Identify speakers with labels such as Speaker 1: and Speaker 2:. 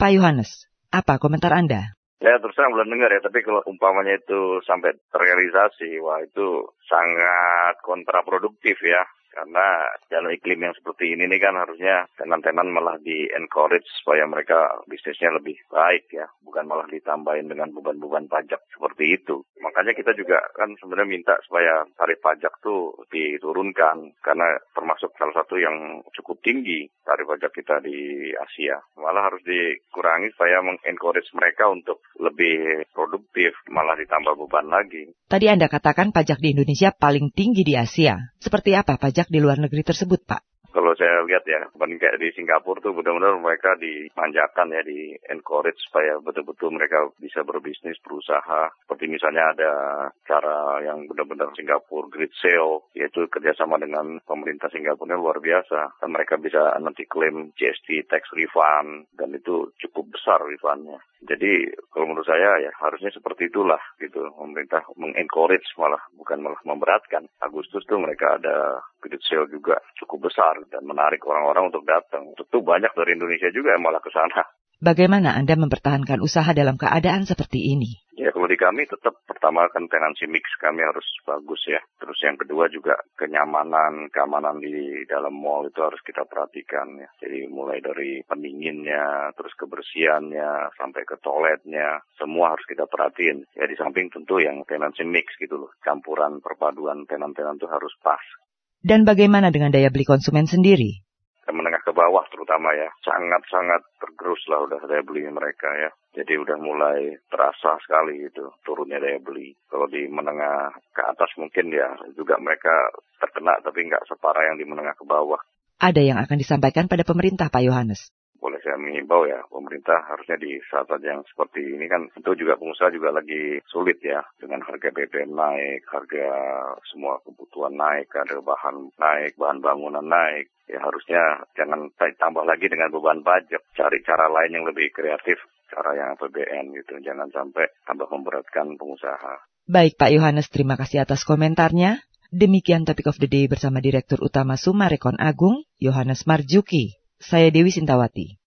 Speaker 1: Pak Yohanes, apa komentar Anda?
Speaker 2: Ya terus terang belum dengar ya, tapi kalau umpamanya itu sampai terrealisasi, wah itu sangat kontraproduktif ya. Karena dalam iklim yang seperti ini nih kan harusnya tenan-tenan malah di encourage supaya mereka bisnisnya lebih baik ya, bukan malah ditambahin dengan beban-beban pajak seperti itu. Makanya kita juga kan sebenarnya minta supaya tarif pajak tuh diturunkan karena termasuk salah satu yang cukup tinggi tarif pajak kita di Asia. Malah harus dikurangi supaya mengencourage mereka untuk lebih produktif, malah ditambah beban lagi.
Speaker 1: Tadi Anda katakan pajak di Indonesia paling tinggi di Asia. Seperti apa pajak pajak di luar negeri tersebut, Pak?
Speaker 2: Kalau saya lihat ya, kayak di Singapura tuh benar-benar mereka dimanjakan ya, di encourage supaya betul-betul mereka bisa berbisnis, berusaha. Seperti misalnya ada cara yang benar-benar Singapura Great Sale, yaitu kerjasama dengan pemerintah Singapura luar biasa. Dan mereka bisa nanti klaim GST tax refund, dan itu cukup besar refundnya. Jadi kalau menurut saya ya harusnya seperti itulah gitu. Pemerintah mengencourage malah bukan malah memberatkan. Agustus tuh mereka ada credit sale juga cukup besar dan menarik orang-orang untuk datang. Tentu banyak dari Indonesia juga yang malah ke sana.
Speaker 1: Bagaimana Anda mempertahankan usaha dalam keadaan seperti ini?
Speaker 2: Di kami tetap pertama kan tenancy mix kami harus bagus ya. Terus yang kedua juga kenyamanan, keamanan di dalam mall itu harus kita perhatikan ya. Jadi mulai dari pendinginnya, terus kebersihannya, sampai ke toiletnya, semua harus kita perhatiin. Ya di samping tentu yang tenancy mix gitu loh. Campuran perpaduan tenan-tenan itu harus pas.
Speaker 1: Dan bagaimana dengan daya beli konsumen sendiri?
Speaker 2: Ke bawah terutama ya. Sangat-sangat tergerus lah udah daya beli mereka ya. Jadi udah mulai terasa sekali itu turunnya daya beli. Kalau di menengah ke atas mungkin ya juga mereka terkena tapi nggak separah yang di menengah ke bawah.
Speaker 1: Ada yang akan disampaikan pada pemerintah Pak Yohanes
Speaker 2: boleh saya mengimbau ya pemerintah harusnya di saat-saat yang seperti ini kan tentu juga pengusaha juga lagi sulit ya dengan harga BBM naik, harga semua kebutuhan naik, harga bahan naik, bahan bangunan naik. Ya harusnya jangan tambah lagi dengan beban pajak, cari cara lain yang lebih kreatif, cara yang APBN gitu, jangan sampai tambah memberatkan pengusaha.
Speaker 1: Baik Pak Yohanes, terima kasih atas komentarnya. Demikian Topik of the Day bersama Direktur Utama Sumarekon Agung, Yohanes Marjuki. Saya Dewi Sintawati.